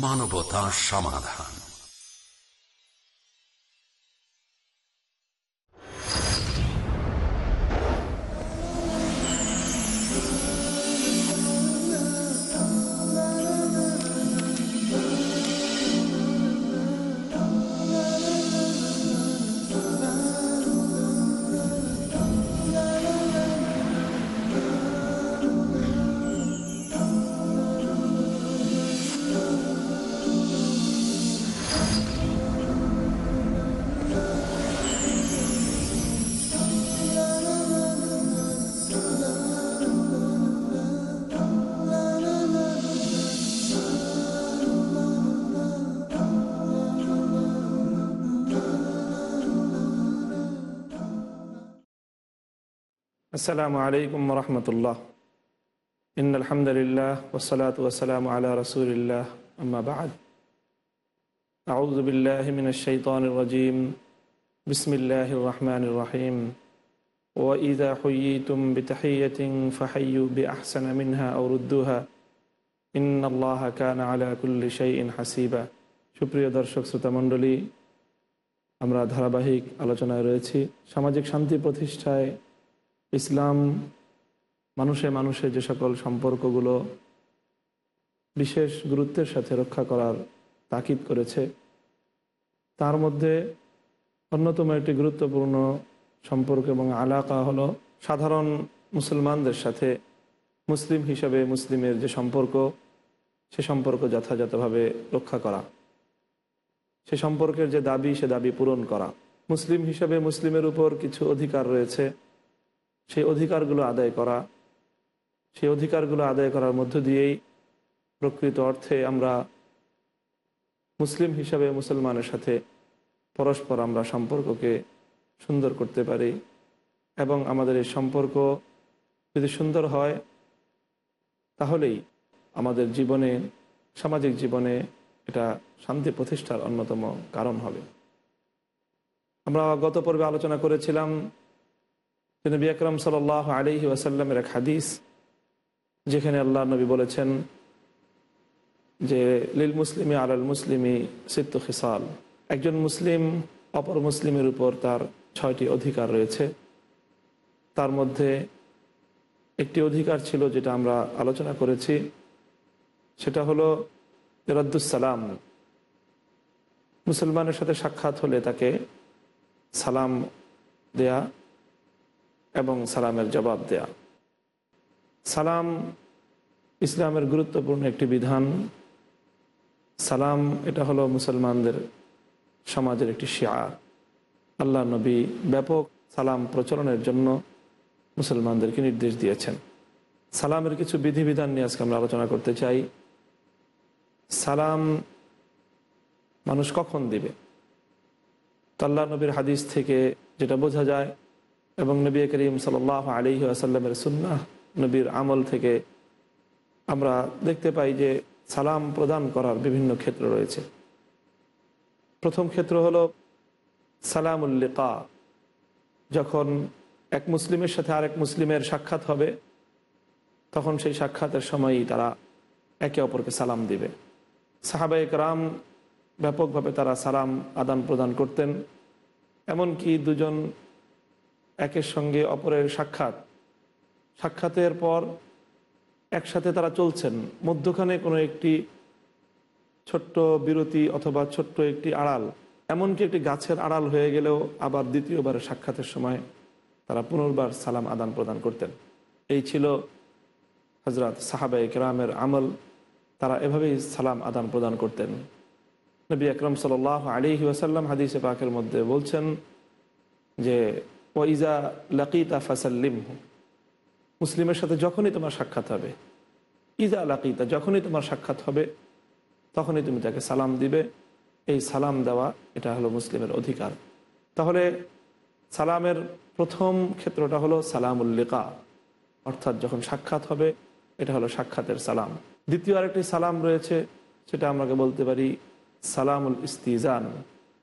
মানবতা সমাধান। السلام عليكم ورحمة الله إن الحمد لله والصلاة والسلام على رسول الله أما بعد أعوذ بالله من الشيطان الرجيم بسم الله الرحمن الرحيم وإذا حييتم بتحية فحيوا بأحسن منها أو ردوها إن الله كان على كل شيء حسيبا সুপ্রিয় দর্শক শ্রোতা মণ্ডলী আমরা ধারাবাহিক আলোচনায় রয়েছি সামাজিক শান্তি প্রতিষ্ঠায় ইসলাম মানুষে মানুষে যে সকল সম্পর্কগুলো বিশেষ গুরুত্বের সাথে রক্ষা করার তাকিদ করেছে, তার মধ্যে অন্যতম একটি গুরুত্বপূর্ণ সম্পর্ক এবং আলাকা হলো সাধারণ মুসলমানদের সাথে মুসলিম হিসাবে মুসলিমের যে সম্পর্ক, সে সম্পর্ক যথাযথভাবে রক্ষা করা। সে সম্পর্কের যে দাবি, সে দাবি পূরণ করা। মুসলিম হিসাবে মুসলিমের উপর কিছু অধিকার রয়েছে। সেই অধিকারগুলো আদায় করা, সেই অধিকারগুলো আদায় করার মধ্য দিয়েই প্রকৃত অর্থে আমরা মুসলিম হিসাবে মুসলমানের সাথে পরস্পর আমরা সম্পর্ককে সুন্দর করতে পারি এবং আমাদের এই সম্পর্ক যদি সুন্দর হয়, তাহলেই আমাদের জীবনে, সামাজিক জীবনে এটা শান্তি প্রতিষ্ঠার অন্যতম কারণ হবে। আমরা গত পর্বে আলোচনা করেছিলাম নবী আকরম সাল আলিহি ওয়াসাল্লামের এক হাদিস, যেখানে আল্লাহ নবী বলেছেন যে, লিল মুসলিমে আলাল মুসলিমি সিত্ত খিসাল। একজন মুসলিম অপর মুসলিমের উপর তার ছয়টি অধিকার রয়েছে। তার মধ্যে একটি অধিকার ছিল যেটা আমরা আলোচনা করেছি, সেটা হলো রদ্দুসালাম মুসলমানের সাথে সাক্ষাৎ হলে তাকে সালাম দেয়া এবং সালামের জবাব দেয়া। সালাম ইসলামের গুরুত্বপূর্ণ একটি বিধান। সালাম এটা হলো মুসলমানদের সমাজের একটি শিয়ার আল্লাহ নবী ব্যাপক সালাম প্রচলনের জন্য মুসলমানদেরকে নির্দেশ দিয়েছেন। সালামের কিছু বিধিবিধান নিয়ে আজকে আমরা আলোচনা করতে চাই। সালাম মানুষ কখন দিবে? তাল্লা নবীর হাদিস থেকে যেটা বোঝা যায় এবং নবী করিম সাল আলী আসাল্লামের সুন্না নবীর আমল থেকে আমরা দেখতে পাই যে সালাম প্রদান করার বিভিন্ন ক্ষেত্র রয়েছে। প্রথম ক্ষেত্র হলো সালামুল্লিকা যখন এক মুসলিমের সাথে আরেক মুসলিমের সাক্ষাৎ হবে, তখন সেই সাক্ষাতের সময়ই তারা একে অপরকে সালাম দিবে। সাহাবায়ক রাম ব্যাপকভাবে তারা সালাম আদান প্রদান করতেন, এমনকি দুজন একের সঙ্গে অপরের সাক্ষাৎ। সাক্ষাতের পর একসাথে তারা চলছেন। মধ্যখানে কোনো একটি ছোট্ট বিরতি অথবা ছোট্ট একটি আড়াল, এমনকি একটি গাছের আড়াল হয়ে গেলেও আবার দ্বিতীয়বারের সাক্ষাতের সময় তারা পুনর্বার সালাম আদান প্রদান করতেন। এই ছিল হজরত সাহাবাই কেরামের আমল। তারা এভাবেই সালাম আদান প্রদান করতেন। নবী আকরম সাল আলী ওয়াসাল্লাম হাদিসে পাকের মধ্যে বলছেন যে ইজা লাকিতা ফাসাল্লিম মুসলিমের সাথে যখনই তোমার সাক্ষাৎ হবে, ইজা লাকিতা, যখনই তোমার সাক্ষাৎ হবে, তখনই তুমি তাকে সালাম দিবে। এই সালাম দেওয়া, এটা হলো মুসলিমের অধিকার। তাহলে সালামের প্রথম ক্ষেত্রটা হলো সালামুল্লিকা অর্থাৎ যখন সাক্ষাৎ হবে, এটা হলো সাক্ষাতের সালাম। দ্বিতীয় আরেকটি সালাম রয়েছে, সেটা আমাকে বলতে পারি সালামুল ইস্তিজান।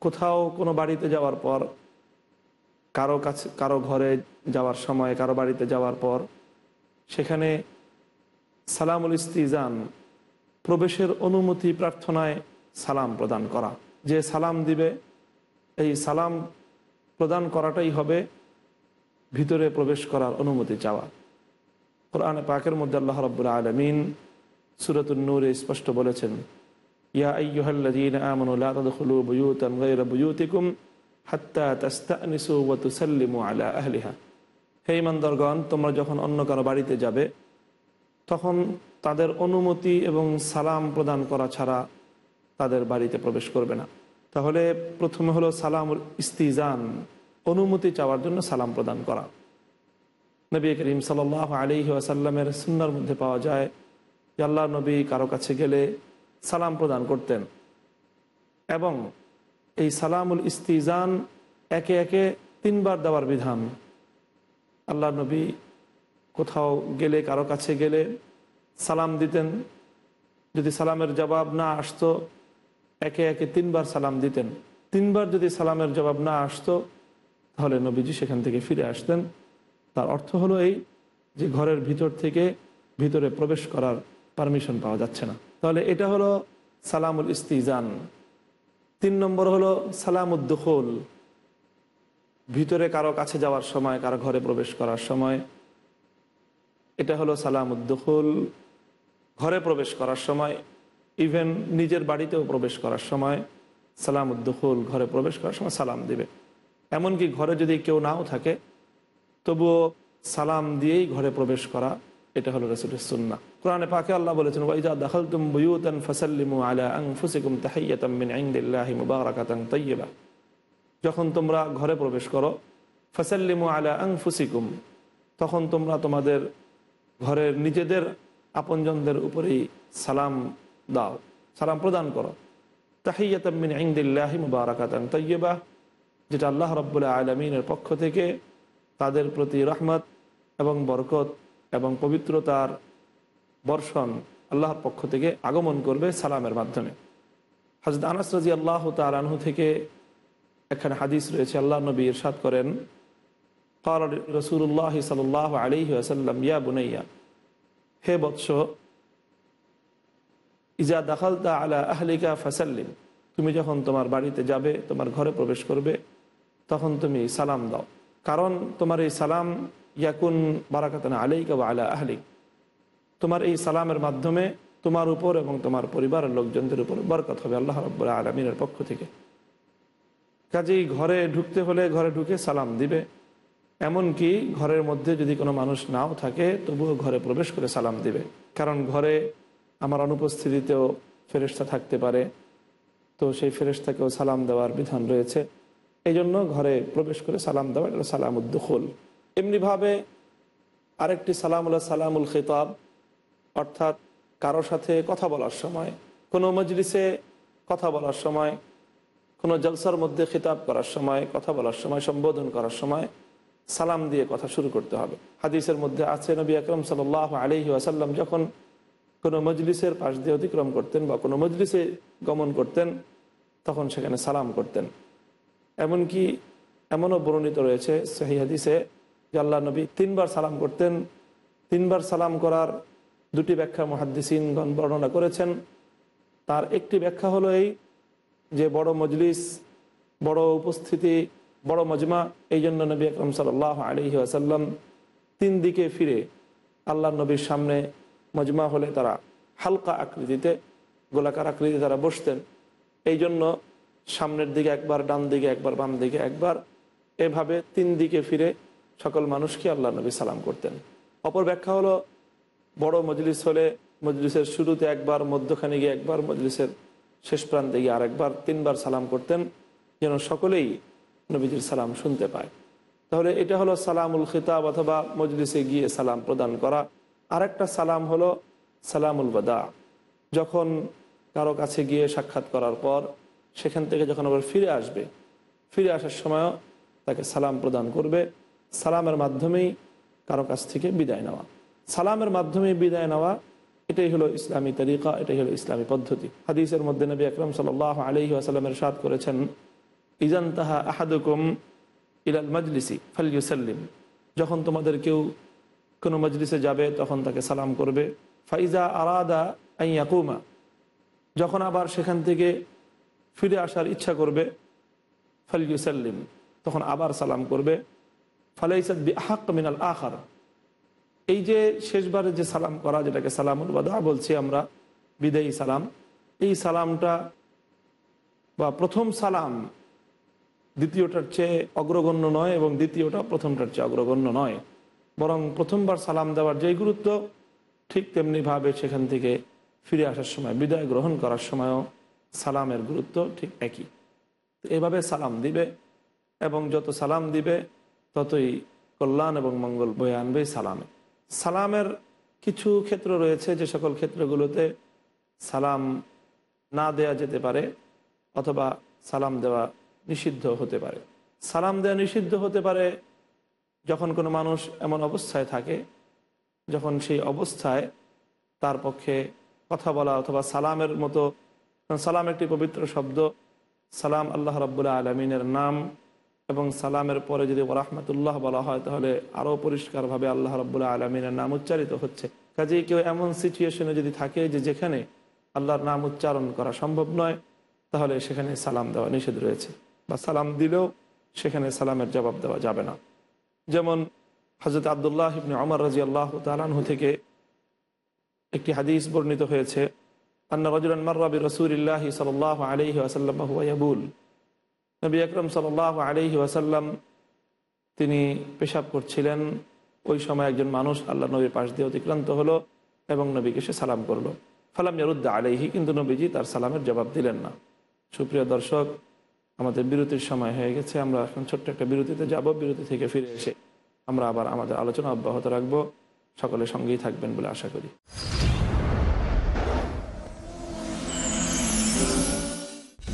কোথাও কোনো বাড়িতে যাওয়ার পর কারও কাছে, কারও ঘরে যাওয়ার সময়, কারও বাড়িতে যাওয়ার পর, সেখানে সালামুল ইস্তিজান, প্রবেশের অনুমতি প্রার্থনায় সালাম প্রদান করা। যে সালাম দিবে, এই সালাম প্রদান করাটাই হবে ভিতরে প্রবেশ করার অনুমতি চাওয়া। কোরআনে পাকের মধ্যে আল্লাহ রব্বুল আলমিন সুরতুল নূরে স্পষ্ট বলেছেন, ইয়া আইয়ুহাল্লাযীন লা তাদখুলু হাত্তা আলা হে ইমানদারগণ, তোমরা যখন অন্য কারও বাড়িতে যাবে, তখন তাদের অনুমতি এবং সালাম প্রদান করা ছাড়া তাদের বাড়িতে প্রবেশ করবে না। তাহলে প্রথমে হলো সালাম ইস্তিজান, অনুমতি চাওয়ার জন্য সালাম প্রদান করা। নবী করিম সাল আলী আসাল্লামের সুন্নার মধ্যে পাওয়া যায়, যে আল্লাহ নবী কারও কাছে গেলে সালাম প্রদান করতেন। এবং এই সালামুল ইস্তিজান একে একে তিনবার দেওয়ার বিধান। আল্লাহ নবী কোথাও গেলে, কারও কাছে গেলে সালাম দিতেন। যদি সালামের জবাব না আসতো, একে একে তিনবার সালাম দিতেন। তিনবার যদি সালামের জবাব না আসতো, তাহলে নবীজি সেখান থেকে ফিরে আসতেন। তার অর্থ হলো এই যে ঘরের ভিতর থেকে ভিতরে প্রবেশ করার পারমিশন পাওয়া যাচ্ছে না। তাহলে এটা হলো সালামুল ইস্তিজান। তিন নম্বর হলো সালামুদ্দুখুল ভিতরে কারও কাছে যাওয়ার সময়, কারও ঘরে প্রবেশ করার সময়। এটা হলো সালাম সালামুদ্দুখুল ঘরে প্রবেশ করার সময় ইভেন নিজের বাড়িতেও প্রবেশ করার সময় সালাম সালামুদ্দুখুল ঘরে প্রবেশ করার সময় সালাম দিবে। এমনকি ঘরে যদি কেউ নাও থাকে, তবুও সালাম দিয়েই ঘরে প্রবেশ করা এটা হলো রসুলের সুন্না কোরআনে পাকে আল্লাহ বলেছেন ওয়াইজা দাখাল তুম বুয়ুতান ফাসাল্লিমু আলা আনফুসিকুম তাহিয়াতাম মিন ইনদিল্লাহি মুবারাকাতান তাইয়্যিবা যখন তোমরা ঘরে প্রবেশ করো, ফাসাল্লিমু আলা আনফুসিকুম, তখন তোমরা তোমাদের ঘরের নিজেদের আপনজনদের উপরেই সালাম দাও, সালাম প্রদান করো। তাহিয়াতাম মিন ইনদিল্লাহি মুবারাকাতান তাইয়্যিবা যেটা আল্লাহ রব্বুল্লাহ আলমিনের পক্ষ থেকে তাদের প্রতি রহমত এবং বরকত এবং পবিত্রতার বর্ষণ আল্লাহর পক্ষ থেকে আগমন করবে সালামের মাধ্যমে। হজরত আনাস রাজি আল্লাহ তালানহু থেকে এখানে হাদিস রয়েছে আল্লাহ নবী ইরশাদ করেন কাল রসুল্লাহ সাল আলহি আসাল্লাম ইয়া বুনাইয়া, হে বৎস, ইজা দাখালতা আলা আহলিকা ফাসাল্লিম, তুমি যখন তোমার বাড়িতে যাবে, তোমার ঘরে প্রবেশ করবে, তখন তুমি সালাম দাও। কারণ তোমার এই সালাম ইয়াকুন বারাকাতান আলাইকা বা আলা আহলিক। তোমার এই সালামের মাধ্যমে তোমার উপর এবং তোমার পরিবারের লোকজনদের উপর বরকত হবে আল্লাহ রব্বুল্লাহ আলমিনের পক্ষ থেকে। কাজেই ঘরে ঢুকতে হলে ঘরে ঢুকে সালাম দিবে। এমনকি ঘরের মধ্যে যদি কোনো মানুষ নাও থাকে, তবুও ঘরে প্রবেশ করে সালাম দিবে। কারণ ঘরে আমার অনুপস্থিতিতেও ফেরেস্তা থাকতে পারে। তো সেই ফেরেস্তাকেও সালাম দেওয়ার বিধান রয়েছে। এই জন্য ঘরে প্রবেশ করে সালাম দেওয়া এটা সালাম উদ্দুখুল এমনিভাবে আরেকটি সালাম হলো সালামুল খেতাব, অর্থাৎ কারও সাথে কথা বলার সময়, কোনো মজলিসে কথা বলার সময়, কোনো জলসার মধ্যে খিতাব করার সময়, কথা বলার সময়, সম্বোধন করার সময় সালাম দিয়ে কথা শুরু করতে হবে। হাদিসের মধ্যে আছে, নবী আকরম সাল আলহি আসাল্লাম যখন কোনো মজলিসের পাশ দিয়ে অতিক্রম করতেন বা কোনো মজলিসে গমন করতেন, তখন সেখানে সালাম করতেন। এমনকি এমনও বর্ণিত রয়েছে সেই হাদিসে যে আল্লাহ নবী তিনবার সালাম করতেন, তিনবার সালাম করার দুটি ব্যাখ্যা মহাদ্দিসিনগণ বর্ণনা করেছেন। তার একটি ব্যাখ্যা হলো এই যে বড় মজলিস, বড় উপস্থিতি, বড় মজমা, এই জন্য নবী আকরম সাল আলহি আসাল্লাম তিন দিকে ফিরে আল্লাহ নবীর সামনে মজমা হলে তারা হালকা আকৃতিতে, গোলাকার আকৃতিতে তারা বসতেন। এই জন্য সামনের দিকে একবার, ডান দিকে একবার, বাম দিকে একবার, এভাবে তিন দিকে ফিরে সকল মানুষকে আল্লাহ নবী সালাম করতেন। অপর ব্যাখ্যা হলো, বড় মজলিস হলে মজলিসের শুরুতে একবার, মধ্যখানে গিয়ে একবার, মজলিসের শেষ প্রান্তে গিয়ে আরেকবার, তিনবার সালাম করতেন যেন সকলেই নবীজির সালাম শুনতে পায়। তাহলে এটা হলো সালামুল খিতাব অথবা মজলিসে গিয়ে সালাম প্রদান করা। আরেকটা সালাম হলো সালামুল বাদা যখন কারও কাছে গিয়ে সাক্ষাৎ করার পর সেখান থেকে যখন আবার ফিরে আসবে, ফিরে আসার সময়ও তাকে সালাম প্রদান করবে। সালামের মাধ্যমেই কারও কাছ থেকে বিদায় নেওয়া। সালামের মাধ্যমে বিদায় নেওয়া, এটাই হলো ইসলামী তরিকা, এটাই হলো ইসলামী পদ্ধতি। হাদিসের মধ্যে নবী আকরম সাল আলহি আসালামের সাদ করেছেন, ইজান তাহা আহাদুকুম ইলাল মজলিসি ফালিউসাল্লিম যখন তোমাদের কেউ কোনো মজলিসে যাবে, তখন তাকে সালাম করবে, ফাইজা আরাদা আইয়াকুমা যখন আবার সেখান থেকে ফিরে আসার ইচ্ছা করবে ফালিউসাল্লিম তখন আবার সালাম করবে ফালাইসাদ বি মিনাল এই যে শেষবারে যে সালাম করা, যেটাকে সালামুল বাদা বলছি আমরা, বিদায়ী সালাম, এই সালামটা বা প্রথম সালাম দ্বিতীয়টার চেয়ে অগ্রগণ্য নয় এবং দ্বিতীয়টা প্রথমটার চেয়ে অগ্রগণ্য নয়। বরং প্রথমবার সালাম দেওয়ার যেই গুরুত্ব, ঠিক তেমনিভাবে সেখান থেকে ফিরে আসার সময়, বিদায় গ্রহণ করার সময়ও সালামের গুরুত্ব ঠিক একই। এভাবে সালাম দিবে এবং যত সালাম দিবে ততই কল্যাণ এবং মঙ্গল বয়ে আনবে সালামে। সালামের কিছু ক্ষেত্র রয়েছে যে সকল ক্ষেত্রগুলোতে সালাম না দেয়া যেতে পারে অথবা সালাম দেওয়া নিষিদ্ধ হতে পারে। সালাম দেওয়া নিষিদ্ধ হতে পারে যখন কোনো মানুষ এমন অবস্থায় থাকে, যখন সেই অবস্থায় তার পক্ষে কথা বলা অথবা সালামের মতো, সালাম একটি পবিত্র শব্দ, সালাম আল্লাহ রাবুল্লাহ আলমিনের নাম এবং সালামের পরে যদি রাহমাতুল্লাহ বলা হয়, তাহলে আরও পরিষ্কারভাবে আল্লাহ রব্বুল্লাহ আলমিনের নাম উচ্চারিত হচ্ছে। কাজেই কেউ এমন সিচুয়েশনে যদি থাকে যে যেখানে আল্লাহর নাম উচ্চারণ করা সম্ভব নয়, তাহলে সেখানে সালাম দেওয়া নিষেধ রয়েছে বা সালাম দিলেও সেখানে সালামের জবাব দেওয়া যাবে না। যেমন হজরত আবদুল্লাহ ইবনে অমর রাজি আল্লাহ তালাহু থেকে একটি হাদিস বর্ণিত হয়েছে, আন্না রজুলান মার্রাবি রসুলিল্লাহ সাল আলহি আসাল্লাম হুয়াবুল নবী আকরম সাল আলহি আসাল্লাম তিনি পেশাব করছিলেন। ওই সময় একজন মানুষ আল্লাহ নবীর পাশ দিয়ে অতিক্রান্ত হলো এবং নবীকে সে সালাম করল। ফালাম ইয়ারুদ্দা আলাইহি, কিন্তু নবীজি তার সালামের জবাব দিলেন না। সুপ্রিয় দর্শক, আমাদের বিরতির সময় হয়ে গেছে। আমরা এখন ছোট্ট একটা বিরতিতে যাব। বিরতি থেকে ফিরে এসে আমরা আবার আমাদের আলোচনা অব্যাহত রাখব। সকলে সঙ্গেই থাকবেন বলে আশা করি।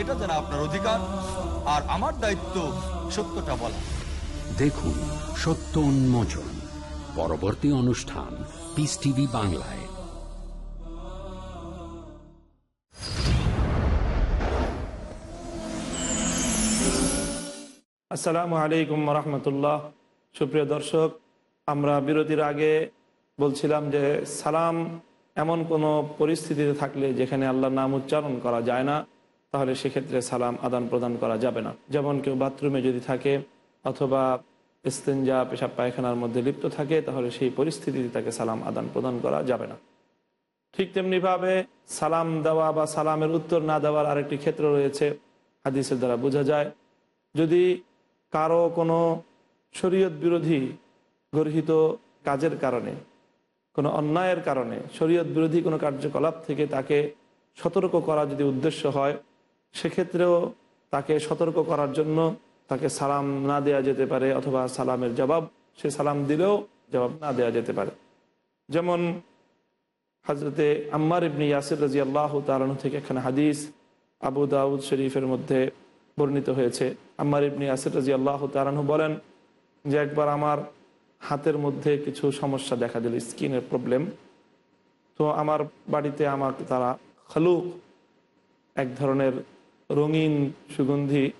এটা যেন আপনার অধিকার আর আমার দায়িত্ব সত্যটা বলা। দেখুন সত্য উন্মোচন পরবর্তী অনুষ্ঠান পিস টিভি বাংলায়। আসসালামু আলাইকুম রহমতুল্লাহ সুপ্রিয় দর্শক আমরা বিরতির আগে বলছিলাম যে সালাম এমন কোনো পরিস্থিতিতে থাকলে যেখানে আল্লাহর নাম উচ্চারণ করা যায় না তাহলে সেক্ষেত্রে সালাম আদান প্রদান করা যাবে না। যেমন কেউ বাথরুমে যদি থাকে অথবা ইস্তেঞ্জা, পেশাব পায়খানার মধ্যে লিপ্ত থাকে, তাহলে সেই পরিস্থিতিতে তাকে সালাম আদান প্রদান করা যাবে না। ঠিক তেমনিভাবে সালাম দেওয়া বা সালামের উত্তর না দেওয়ার আরেকটি ক্ষেত্র রয়েছে, হাদিসের দ্বারা বোঝা যায়। যদি কারও কোনো শরীয়ত বিরোধী গর্হিত কাজের কারণে, কোনো অন্যায়ের কারণে শরীয়ত বিরোধী কোনো কার্যকলাপ থেকে তাকে সতর্ক করা যদি উদ্দেশ্য হয় সেক্ষেত্রেও তাকে সতর্ক করার জন্য তাকে সালাম না দেয়া যেতে পারে অথবা সালামের জবাব, সে সালাম দিলেও জবাব না দেয়া যেতে পারে। যেমন হাজরতে আম্মার ইবনি ইয়াসির রাজি আল্লাহ তালানু থেকে এখানে হাদিস আবু দাউদ শরীফের মধ্যে বর্ণিত হয়েছে। আম্মার ইবনি ইয়াসির রাজি আল্লাহ তালানু বলেন যে একবার আমার হাতের মধ্যে কিছু সমস্যা দেখা দিল, স্কিনের প্রবলেম। তো আমার বাড়িতে আমাকে তারা খালুক, এক ধরনের রঙিন সুগন্ধি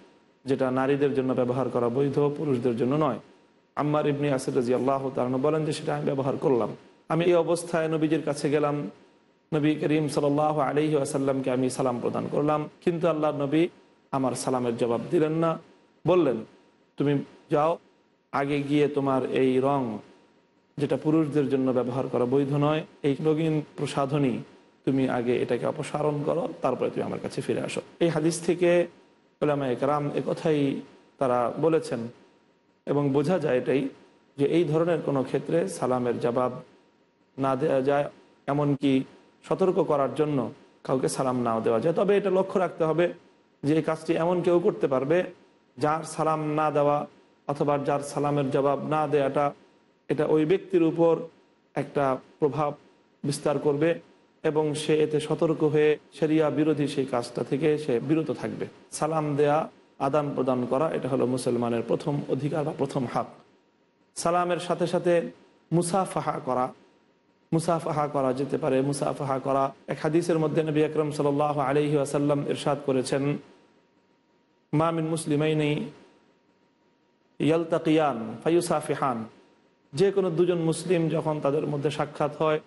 যেটা নারীদের জন্য ব্যবহার করা বৈধ, পুরুষদের জন্য নয়। আম্মার ইবনি আসির রাজি আল্লাহ তালন বলেন যে, সেটা আমি ব্যবহার করলাম। আমি এই অবস্থায় নবীজির কাছে গেলাম। নবী করিম সাল আলহি আসাল্লামকে আমি সালাম প্রদান করলাম। কিন্তু আল্লাহ নবী আমার সালামের জবাব দিলেন না। বললেন, তুমি যাও, আগে গিয়ে তোমার এই রং, যেটা পুরুষদের জন্য ব্যবহার করা বৈধ নয়, এই রঙিন প্রসাধনী তুমি আগে এটাকে অপসারণ করো, তারপরে তুমি আমার কাছে ফিরে আসো। এই হাদিস থেকে ওলামা একরাম এ কথাই তারা বলেছেন এবং বোঝা যায় এটাই যে এই ধরনের কোনো ক্ষেত্রে সালামের জবাব না দেওয়া যায়, এমনকি সতর্ক করার জন্য কাউকে সালাম নাও দেওয়া যায়। তবে এটা লক্ষ্য রাখতে হবে যে এই কাজটি এমন কেউ করতে পারবে যার সালাম না দেওয়া অথবা যার সালামের জবাব না দেওয়াটা এটা ওই ব্যক্তির উপর একটা প্রভাব বিস্তার করবে। এবং সে এতে সতর্ক হয়ে সেরিয়া বিরোধী সেই কাজটা থেকে সে বিরত থাকবে। সালাম দেয়া, আদান প্রদান করা, এটা হলো মুসলমানের প্রথম অধিকার বা প্রথম হাক। সালামের সাথে সাথে মুসাফাহা করা। মুসাফাহা করা যেতে পারে। মুসাফাহা করা, এক হাদিসের মধ্যে নবী আকরম সাল আলহি আসাল্লাম ইরশাদ করেছেন মামিন মুসলিমাই নেই ইয়ালতাকিয়ান ফাইউসাফিহান যে কোনো দুজন মুসলিম যখন তাদের মধ্যে সাক্ষাৎ হয়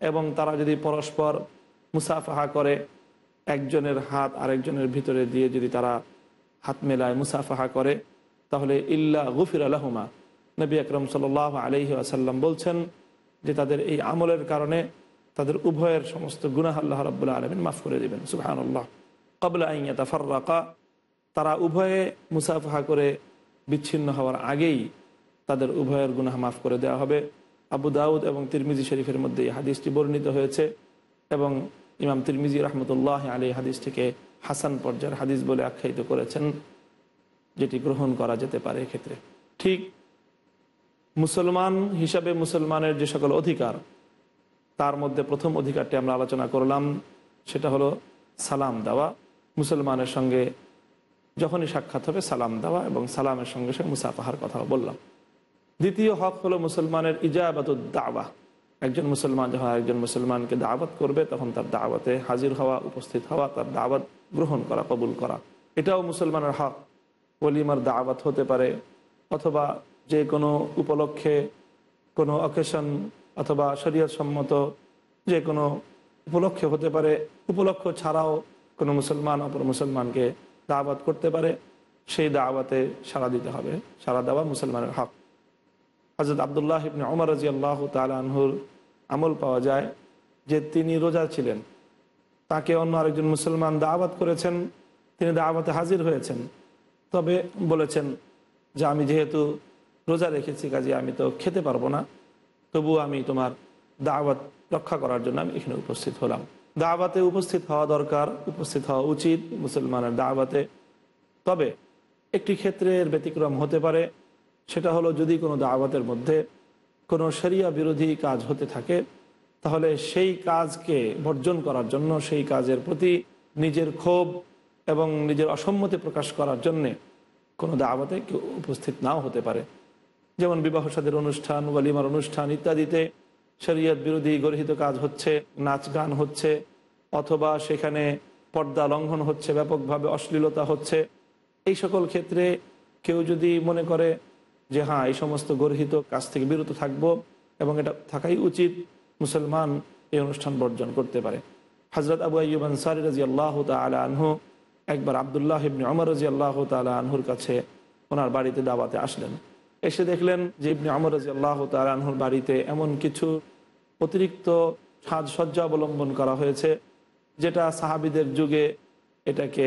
এবং তারা যদি পরস্পর মুসাফাহা করে, একজনের হাত আরেকজনের ভিতরে দিয়ে যদি তারা হাত মেলায় মুসাফাহা করে, তাহলে ইল্লা গুফির আলহমা নবী আকরম সাল আলহি আসাল্লাম বলছেন যে তাদের এই আমলের কারণে তাদের উভয়ের সমস্ত গুনাহ আল্লাহ রব্বুল্লাহ আলমিন মাফ করে দেবেন সুহান আল্লাহ কবলা আইয়া তাফার্রাকা তারা উভয়ে মুসাফাহা করে বিচ্ছিন্ন হওয়ার আগেই তাদের উভয়ের গুনাহ মাফ করে দেওয়া হবে। আবু দাউদ এবং তিরমিজি শরীফের মধ্যে এই হাদিসটি বর্ণিত হয়েছে এবং ইমাম তিরমিজি রহমতুল্লাহ আলী হাদিসটিকে হাসান পর্যায়ের হাদিস বলে আখ্যায়িত করেছেন, যেটি গ্রহণ করা যেতে পারে এক্ষেত্রে। ঠিক মুসলমান হিসাবে মুসলমানের যে সকল অধিকার, তার মধ্যে প্রথম অধিকারটি আমরা আলোচনা করলাম, সেটা হলো সালাম দেওয়া। মুসলমানের সঙ্গে যখনই সাক্ষাৎ হবে সালাম দেওয়া এবং সালামের সঙ্গে সঙ্গে মুসাফাহার কথা বললাম। দ্বিতীয় হক হলো মুসলমানের ইজাবাত দাওয়া। একজন মুসলমান যখন একজন মুসলমানকে দাওয়াত করবে, তখন তার দাওয়াতে হাজির হওয়া, উপস্থিত হওয়া, তার দাওয়াত গ্রহণ করা, কবুল করা। এটাও মুসলমানের হক। ওলিমার দাওয়াত হতে পারে অথবা যে কোনো উপলক্ষে, কোনো অকেশন অথবা সম্মত যে কোনো উপলক্ষে হতে পারে। উপলক্ষ ছাড়াও কোনো মুসলমান অপর মুসলমানকে দাওয়াত করতে পারে। সেই দাওয়াতে সাড়া দিতে হবে। সাড়া দেওয়া মুসলমানের হক। হজরত আবদুল্লাহ ইবনে অমর রাজি আল্লাহ তালহুর আমল পাওয়া যায় যে তিনি রোজা ছিলেন। তাকে অন্য আরেকজন মুসলমান দাওয়াত করেছেন, তিনি দাওয়াতে হাজির হয়েছেন। তবে বলেছেন যে, আমি যেহেতু রোজা রেখেছি, কাজে আমি তো খেতে পারব না, তবু আমি তোমার দাওয়াত রক্ষা করার জন্য আমি এখানে উপস্থিত হলাম। দাওয়াতে উপস্থিত হওয়া দরকার, উপস্থিত হওয়া উচিত মুসলমানের দাওয়াতে। তবে একটি ক্ষেত্রের ব্যতিক্রম হতে পারে সেটা হলো যদি কোনো দাওয়াতের মধ্যে কোনো শরিয়া বিরোধী কাজ হতে থাকে, তাহলে সেই কাজকে বর্জন করার জন্য, সেই কাজের প্রতি নিজের ক্ষোভ এবং নিজের অসম্মতি প্রকাশ করার জন্যে কোনো দাওয়াতে কেউ উপস্থিত নাও হতে পারে। যেমন বিবাহ সাদের অনুষ্ঠান, ওয়ালিমার অনুষ্ঠান ইত্যাদিতে শরীয়ত বিরোধী গরহিত কাজ হচ্ছে, নাচ গান হচ্ছে, অথবা সেখানে পর্দা লঙ্ঘন হচ্ছে, ব্যাপকভাবে অশ্লীলতা হচ্ছে। এই সকল ক্ষেত্রে কেউ যদি মনে করে যে হ্যাঁ এই সমস্ত গর্হিত কাজ থেকে বিরত থাকব এবং এটা থাকাই উচিত মুসলমান এই অনুষ্ঠান বর্জন করতে পারে। হজরত আবু আইব আনসারি রাজি আল্লাহ তালা আনহু একবার আবদুল্লাহ ইবনে অমর রাজি আল্লাহ তালা আনহুর কাছে ওনার বাড়িতে দাওয়াতে আসলেন। এসে দেখলেন যে ইবনে অমর রাজি আল্লাহ তালা আনহুর বাড়িতে এমন কিছু অতিরিক্ত সাজসজ্জা অবলম্বন করা হয়েছে, যেটা সাহাবিদের যুগে এটাকে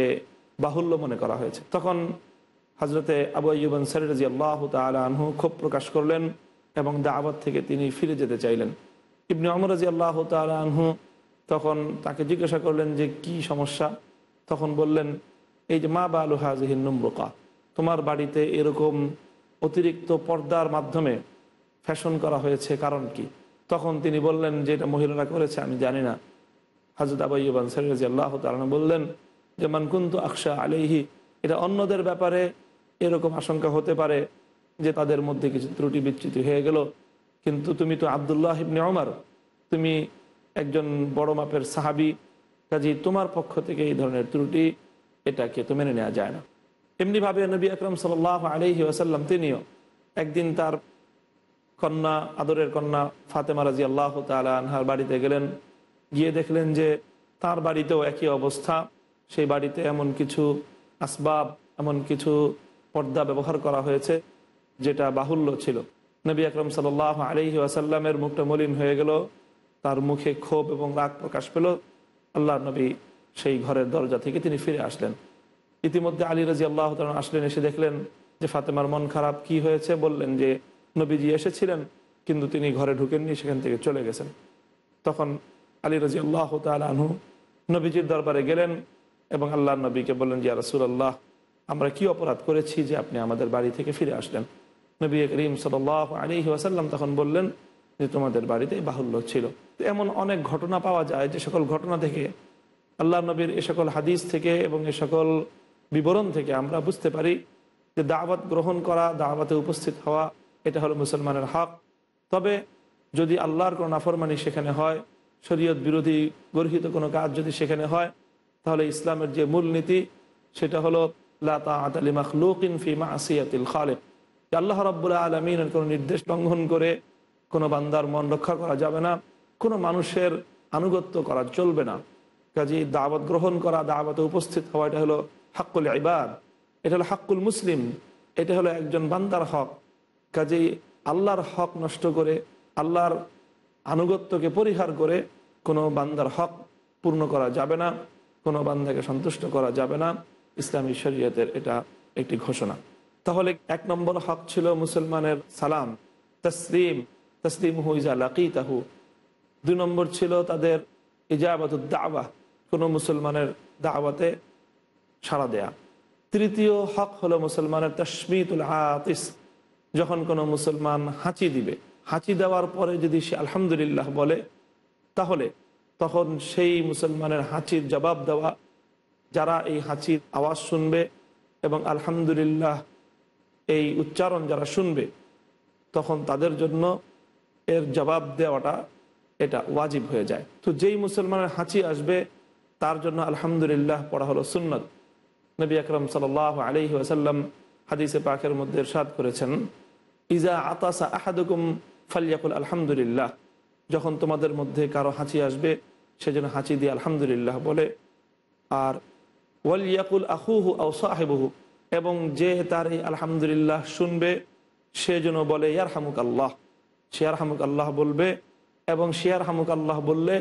বাহুল্য মনে করা হয়েছে। তখন হজরতে আবু আyyub আনসারি রাজি আল্লাহ আনহু ক্ষোভ প্রকাশ করলেন এবং দাওয়াত থেকে তিনি ফিরে যেতে চাইলেন। ইবনে অমর রাজি আল্লাহ আনহু তখন তাকে জিজ্ঞাসা করলেন যে, কি সমস্যা? তখন বললেন, এই যে মা বা আলু হাজহিন নুমরুকা, তোমার বাড়িতে এরকম অতিরিক্ত পর্দার মাধ্যমে ফ্যাশন করা হয়েছে কারণ কি? তখন তিনি বললেন যে এটা মহিলারা করেছে আমি জানি না। হাজরত আবু আyyub আনসারি রাজি আল্লাহ তালা বললেন যে মানকুন্ত আকশা আলিহি এটা অন্যদের ব্যাপারে এরকম আশঙ্কা হতে পারে যে তাদের মধ্যে কিছু ত্রুটি বিচ্যুতি হয়ে গেল। কিন্তু তুমি তো আবদুল্লাহ ইবনে অমর তুমি একজন বড় মাপের সাহাবি কাজী তোমার পক্ষ থেকে এই ধরনের ত্রুটি এটাকে তো মেনে নেওয়া যায় না। এমনিভাবে নবী আকরম সাল আলহি আসাল্লাম তিনিও একদিন তার কন্যা, আদরের কন্যা ফাতেমা রাজি আল্লাহ তালা আনহার বাড়িতে গেলেন। গিয়ে দেখলেন যে তার বাড়িতেও একই অবস্থা। সেই বাড়িতে এমন কিছু আসবাব, এমন কিছু পর্দা ব্যবহার করা হয়েছে, যেটা বাহুল্য ছিল। নবী আকরম সাল আলহি আসাল্লামের মুখটা মলিন হয়ে গেল, তার মুখে ক্ষোভ এবং রাগ প্রকাশ পেল। আল্লাহ নবী সেই ঘরের দরজা থেকে তিনি ফিরে আসলেন। ইতিমধ্যে আলী রাজি আল্লাহ আসলেন, এসে দেখলেন যে ফাতেমার মন খারাপ, কি হয়েছে? বললেন যে, নবীজি এসেছিলেন, কিন্তু তিনি ঘরে ঢুকেননি, সেখান থেকে চলে গেছেন। তখন আলী রাজি আল্লাহ তালু নবীজির দরবারে গেলেন এবং আল্লাহ নবীকে বললেন যে রসুল আল্লাহ আমরা কি অপরাধ করেছি যে আপনি আমাদের বাড়ি থেকে ফিরে আসলেন? নবী করিম সাল আলী ওয়াসাল্লাম তখন বললেন যে তোমাদের বাড়িতে বাহুল্য ছিল। এমন অনেক ঘটনা পাওয়া যায় যে সকল ঘটনা থেকে আল্লাহ নবীর এ সকল হাদিস থেকে এবং এ সকল বিবরণ থেকে আমরা বুঝতে পারি যে দাওয়াত গ্রহণ করা, দাওয়াতে উপস্থিত হওয়া, এটা হলো মুসলমানের হক। তবে যদি আল্লাহর কোনো নাফরমানি সেখানে হয়, শরীয়ত বিরোধী গর্হিত কোনো কাজ যদি সেখানে হয়, তাহলে ইসলামের যে মূলনীতি, সেটা হলো আল্লাহ রব্বুল্লাহ আলমিনের কোনো নির্দেশ লঙ্ঘন করে কোনো বান্দার মন রক্ষা করা যাবে না, কোনো মানুষের আনুগত্য করা চলবে না। কাজে দাওয়াত গ্রহণ করা, দাওয়াতে উপস্থিত হওয়া, এটা হলো হাক্কুল ইবাদ, এটা হলো হাক্কুল মুসলিম, এটা হলো একজন বান্দার হক। কাজেই আল্লাহর হক নষ্ট করে, আল্লাহর আনুগত্যকে পরিহার করে কোনো বান্দার হক পূর্ণ করা যাবে না, কোনো বান্দাকে সন্তুষ্ট করা যাবে না। ইসলামী শরীয়তের এটা একটি ঘোষণা। তাহলে এক নম্বর হক ছিল মুসলমানের সালাম, তসলিম তসলিম হুইজা লাকি তাহু দুই নম্বর ছিল তাদের ইজাবাত দাওয়া কোনো মুসলমানের দাওয়াতে সাড়া দেয়া। তৃতীয় হক হলো মুসলমানের তসমিতুল আতিস, যখন কোনো মুসলমান হাঁচি দিবে। হাঁচি দেওয়ার পরে যদি সে আলহামদুলিল্লাহ বলে, তাহলে তখন সেই মুসলমানের হাঁচির জবাব দেওয়া যারা এই হাঁচির আওয়াজ শুনবে এবং আলহামদুলিল্লাহ এই উচ্চারণ যারা শুনবে, তখন তাদের জন্য এর জবাব দেওয়াটা এটা ওয়াজিব হয়ে যায়। তো যেই মুসলমানের হাঁচি আসবে, তার জন্য আলহামদুলিল্লাহ পড়া হলো সুন্নত। নবী আকরম সাল আলহি আসাল্লাম হাদিসে পাকের মধ্যে ইরশাদ করেছেন, ইজা আতাসা আহাদুকুম ফালিয়াকুল আলহামদুলিল্লাহ। যখন তোমাদের মধ্যে কারও হাঁচি আসবে সেজন্য হাঁচি দিয়ে আলহামদুলিল্লাহ বলে, আর ওয়ালিয়াকুল আহুহু আউ সাহেবহু। এবং যে তার এই আলহামদুলিল্লাহ শুনবে, সে যেন বলে ইয়ার হামুক আল্লাহ শেয়ার হামুক আল্লাহ বলবে, এবং শেয়ার হামুক আল্লাহ বললে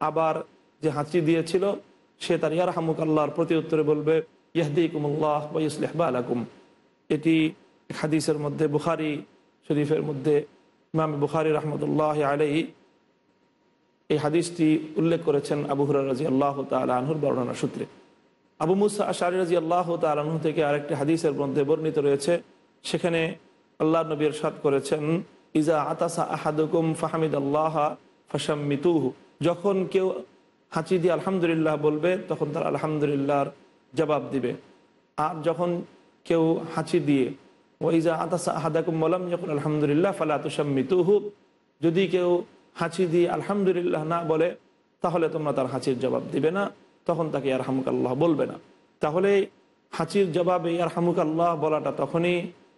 আবার যে হাঁচি দিয়েছিল, সে তার ইয়ার হামুক আল্লাহর প্রতি উত্তরে বলবে, ইয়াহদিকুমুল্লাহ বা ইসলেহবা আলাকুম এটি হাদিসের মধ্যে, বুখারি শরীফের মধ্যে, ইমাম বুখারি রহমতুল্লাহ আলাই এই হাদিসটি উল্লেখ করেছেন আবু হুরার রাজি আল্লাহ তালহুর বর্ণনা সূত্রে। আবু মুসা আশারি রাজি আল্লাহ তালহু থেকে আরেকটি হাদিসের মধ্যে বর্ণিত রয়েছে, সেখানে আল্লাহ নবীর সাদ করেছেন, ইজা আতাসা আহাদুকুম ফাহামিদ আল্লাহ ফাসাম্মিতুহু যখন কেউ হাঁচি দিয়ে আলহামদুলিল্লাহ বলবে, তখন তার আলহামদুলিল্লাহর জবাব দিবে। আর যখন কেউ হাঁচি দিয়ে ওইজা আতাসা আহাদাকুম বলাম যখন আলহামদুলিল্লাহ ফালাতুসাম্মিতুহু যদি কেউ হাঁচি দিয়ে আলহামদুলিল্লাহ না বলে, তাহলে তোমরা তার হাঁচির জবাব দিবে না। তখন তাকে আর হামুক আল্লাহ বলবে না। তাহলে হাঁচির জবাবে আর হামুক আল্লাহ বলাটা তখনই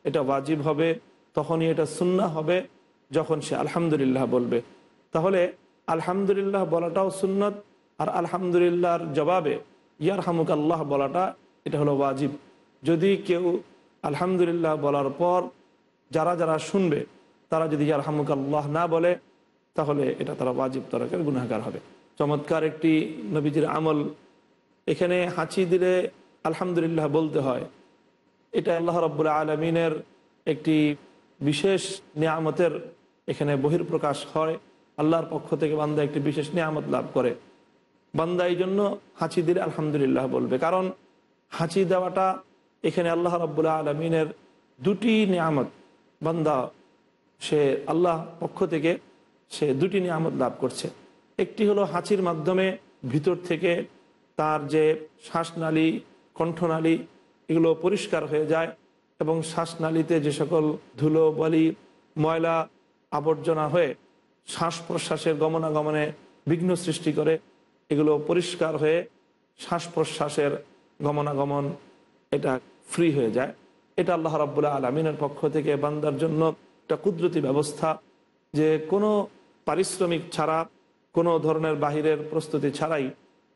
এটা ওয়াজিব হবে, তখনই এটা সুন্না হবে, যখন সে আলহামদুলিল্লাহ বলবে। তাহলে আলহামদুলিল্লাহ বলাটাও সুন্নত আর আলহামদুলিল্লাহর জবাবে ইয়ার হামুক আল্লাহ বলাটা এটা হলো ওয়াজিব। যদি কেউ আলহামদুলিল্লাহ বলার পর যারা যারা শুনবে, তারা যদি ইয়ার হামুক আল্লাহ না বলে, তাহলে এটা তারা ওয়াজিব তরকের গুণাগার হবে? চমৎকার একটি নবীজির আমল। এখানে হাঁচি দিলে আলহামদুলিল্লাহ বলতে হয়। এটা আল্লাহ রব্বুল্লা আলমিনের একটি বিশেষ নিয়ামতের এখানে বহির্প্রকাশ হয়। আল্লাহর পক্ষ থেকে বান্দা একটি বিশেষ নিয়ামত লাভ করে। বান্দা এই জন্য হাঁচি দিলে আলহামদুলিল্লাহ বলবে। কারণ হাঁচি দেওয়াটা এখানে আল্লাহ রব্বুল্লা আলমিনের দুটি নিয়ামত। বান্দা সে আল্লাহ পক্ষ থেকে সে দুটি নিয়ামত লাভ করছে। একটি হলো হাঁচির মাধ্যমে ভিতর থেকে তার যে শ্বাসনালী, কণ্ঠনালী এগুলো পরিষ্কার হয়ে যায় এবং শ্বাসনালীতে যে সকল ধুলো, বলি, ময়লা, আবর্জনা হয়ে শ্বাস প্রশ্বাসের গমনাগমনে বিঘ্ন সৃষ্টি করে, এগুলো পরিষ্কার হয়ে শ্বাস প্রশ্বাসের গমনাগমন এটা ফ্রি হয়ে যায়। এটা আল্লাহ রাবুল্লাহ আলমিনের পক্ষ থেকে বান্দার জন্য একটা কুদরতি ব্যবস্থা যে কোনো পারিশ্রমিক ছাড়া কোনো ধরনের বাহিরের প্রস্তুতি ছাড়াই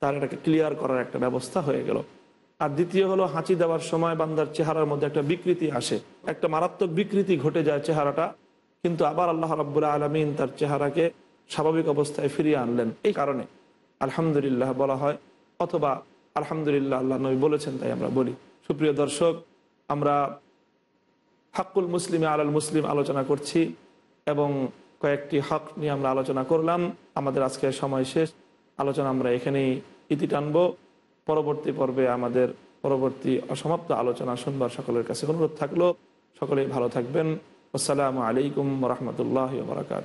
তার এটাকে ক্লিয়ার করার একটা ব্যবস্থা হয়ে গেল। আর দ্বিতীয় হলো হাঁচি দেওয়ার সময় বান্দার চেহারার মধ্যে একটা বিকৃতি আসে। একটা মারাত্মক বিকৃতি ঘটে যায় চেহারাটা, কিন্তু আবার আল্লাহ রাবুল্লাহ আলমিন তার চেহারাকে স্বাভাবিক অবস্থায় ফিরিয়ে আনলেন। এই কারণে আলহামদুলিল্লাহ বলা হয়, অথবা আলহামদুলিল্লাহ আল্লাহ নবী বলেছেন তাই আমরা বলি। সুপ্রিয় দর্শক, আমরা হাক্কুল মুসলিমে আলাল মুসলিম আলোচনা করছি এবং কয়েকটি হক নিয়ে আমরা আলোচনা করলাম। আমাদের আজকের সময় শেষ। আলোচনা আমরা এখানেই ইতি টানব। পরবর্তী পর্বে আমাদের পরবর্তী অসমাপ্ত আলোচনা শুনবার সকলের কাছে অনুরোধ থাকল। সকলেই ভালো থাকবেন। আসসালামু আলাইকুম রহমতুল্লাহ বারকাত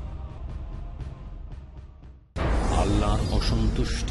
অসন্তুষ্টি